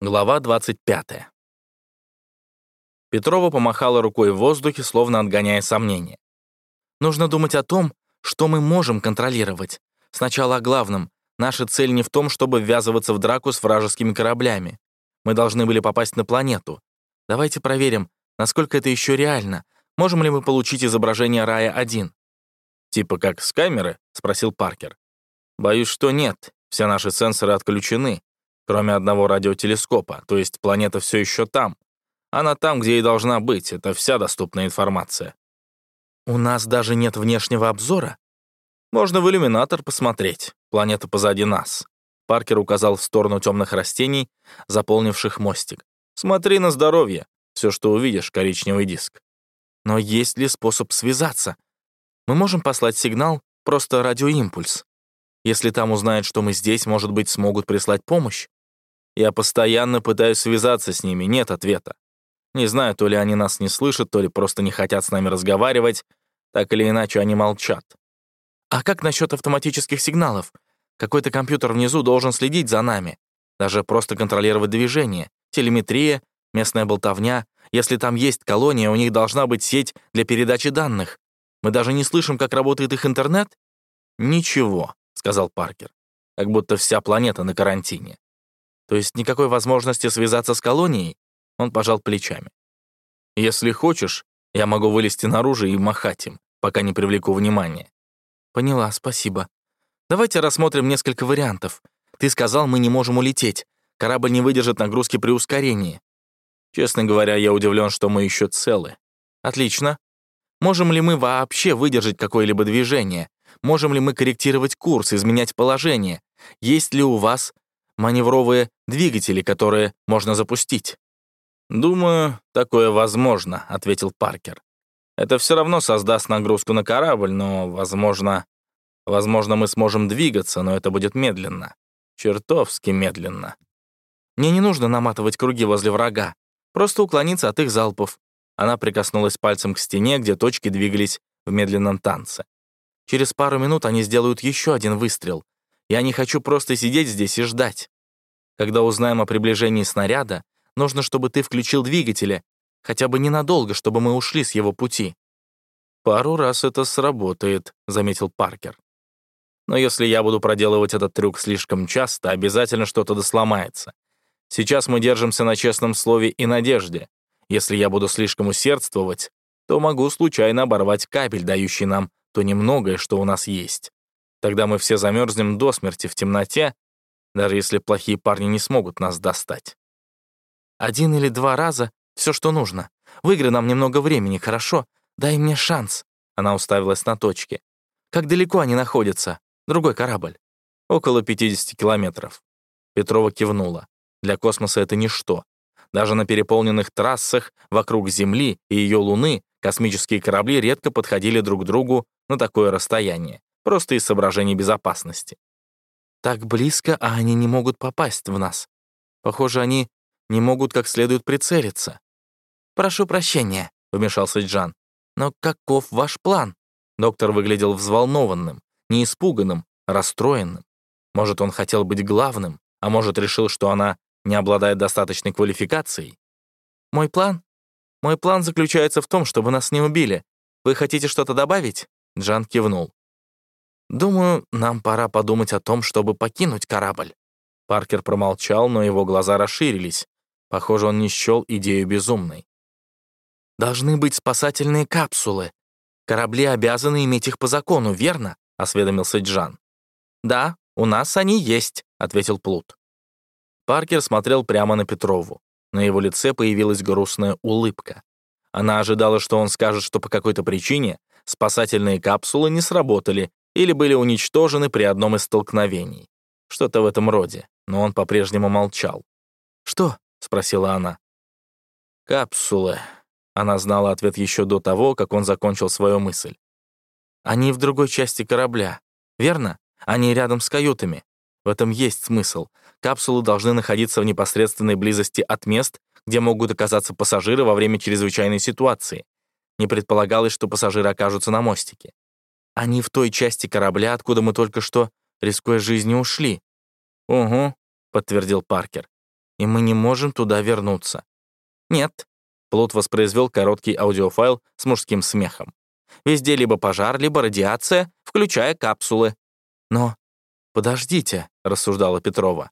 Глава 25. Петрова помахала рукой в воздухе, словно отгоняя сомнения. «Нужно думать о том, что мы можем контролировать. Сначала о главном. Наша цель не в том, чтобы ввязываться в драку с вражескими кораблями. Мы должны были попасть на планету. Давайте проверим, насколько это еще реально. Можем ли мы получить изображение Рая-1?» «Типа как с камеры?» — спросил Паркер. «Боюсь, что нет. Все наши сенсоры отключены кроме одного радиотелескопа, то есть планета все еще там. Она там, где и должна быть, это вся доступная информация. У нас даже нет внешнего обзора? Можно в иллюминатор посмотреть, планета позади нас. Паркер указал в сторону темных растений, заполнивших мостик. Смотри на здоровье, все, что увидишь, коричневый диск. Но есть ли способ связаться? Мы можем послать сигнал, просто радиоимпульс. Если там узнают, что мы здесь, может быть, смогут прислать помощь? Я постоянно пытаюсь связаться с ними, нет ответа. Не знаю, то ли они нас не слышат, то ли просто не хотят с нами разговаривать. Так или иначе, они молчат. А как насчет автоматических сигналов? Какой-то компьютер внизу должен следить за нами. Даже просто контролировать движение. Телеметрия, местная болтовня. Если там есть колония, у них должна быть сеть для передачи данных. Мы даже не слышим, как работает их интернет? «Ничего», — сказал Паркер. «Как будто вся планета на карантине. То есть никакой возможности связаться с колонией? Он пожал плечами. Если хочешь, я могу вылезти наружу и махать им, пока не привлеку внимания. Поняла, спасибо. Давайте рассмотрим несколько вариантов. Ты сказал, мы не можем улететь. Корабль не выдержит нагрузки при ускорении. Честно говоря, я удивлен, что мы еще целы. Отлично. Можем ли мы вообще выдержать какое-либо движение? Можем ли мы корректировать курс, изменять положение? Есть ли у вас маневровые двигатели, которые можно запустить. «Думаю, такое возможно», — ответил Паркер. «Это все равно создаст нагрузку на корабль, но, возможно, возможно, мы сможем двигаться, но это будет медленно. Чертовски медленно». «Мне не нужно наматывать круги возле врага, просто уклониться от их залпов». Она прикоснулась пальцем к стене, где точки двигались в медленном танце. «Через пару минут они сделают еще один выстрел, я не хочу просто сидеть здесь и ждать. Когда узнаем о приближении снаряда, нужно, чтобы ты включил двигатели, хотя бы ненадолго, чтобы мы ушли с его пути». «Пару раз это сработает», — заметил Паркер. «Но если я буду проделывать этот трюк слишком часто, обязательно что-то досломается. Сейчас мы держимся на честном слове и надежде. Если я буду слишком усердствовать, то могу случайно оборвать кабель, дающий нам то немногое, что у нас есть. Тогда мы все замерзнем до смерти в темноте, даже если плохие парни не смогут нас достать. Один или два раза — все, что нужно. Выиграй нам немного времени, хорошо? Дай мне шанс. Она уставилась на точки. Как далеко они находятся? Другой корабль. Около 50 километров. Петрова кивнула. Для космоса это ничто. Даже на переполненных трассах вокруг Земли и ее Луны космические корабли редко подходили друг к другу на такое расстояние просто из соображений безопасности. Так близко, а они не могут попасть в нас. Похоже, они не могут как следует прицелиться. «Прошу прощения», — вмешался Джан. «Но каков ваш план?» Доктор выглядел взволнованным, не испуганным, а расстроенным. Может, он хотел быть главным, а может, решил, что она не обладает достаточной квалификацией. «Мой план? Мой план заключается в том, чтобы нас не убили. Вы хотите что-то добавить?» Джан кивнул. Думаю, нам пора подумать о том, чтобы покинуть корабль». Паркер промолчал, но его глаза расширились. Похоже, он не счел идею безумной. «Должны быть спасательные капсулы. Корабли обязаны иметь их по закону, верно?» — осведомился Джан. «Да, у нас они есть», — ответил Плут. Паркер смотрел прямо на Петрову. На его лице появилась грустная улыбка. Она ожидала, что он скажет, что по какой-то причине спасательные капсулы не сработали, или были уничтожены при одном из столкновений. Что-то в этом роде, но он по-прежнему молчал. «Что?» — спросила она. «Капсулы». Она знала ответ еще до того, как он закончил свою мысль. «Они в другой части корабля, верно? Они рядом с каютами. В этом есть смысл. Капсулы должны находиться в непосредственной близости от мест, где могут оказаться пассажиры во время чрезвычайной ситуации. Не предполагалось, что пассажиры окажутся на мостике. Они в той части корабля, откуда мы только что, рискуя жизнью, ушли. «Угу», — подтвердил Паркер. и мы не можем туда вернуться». «Нет». Плут воспроизвел короткий аудиофайл с мужским смехом. «Везде либо пожар, либо радиация, включая капсулы». «Но подождите», — рассуждала Петрова.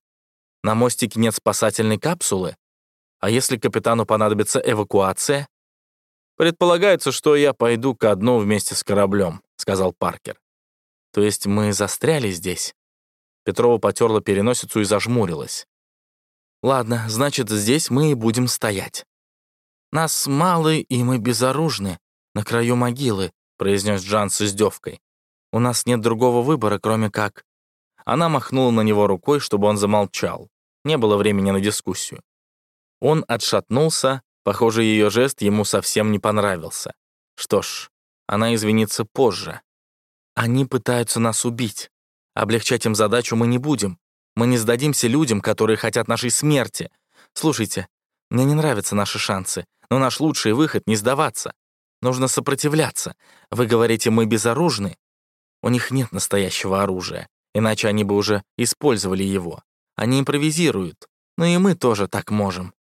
«На мостике нет спасательной капсулы? А если капитану понадобится эвакуация?» «Предполагается, что я пойду ко дну вместе с кораблем», — сказал Паркер. «То есть мы застряли здесь?» Петрова потерла переносицу и зажмурилась. «Ладно, значит, здесь мы и будем стоять. Нас мало, и мы безоружны, на краю могилы», произнес Джан с издевкой. «У нас нет другого выбора, кроме как...» Она махнула на него рукой, чтобы он замолчал. Не было времени на дискуссию. Он отшатнулся, похоже, ее жест ему совсем не понравился. Что ж, она извинится позже. «Они пытаются нас убить. Облегчать им задачу мы не будем. Мы не сдадимся людям, которые хотят нашей смерти. Слушайте, мне не нравятся наши шансы, но наш лучший выход — не сдаваться. Нужно сопротивляться. Вы говорите, мы безоружны? У них нет настоящего оружия, иначе они бы уже использовали его. Они импровизируют. Но и мы тоже так можем.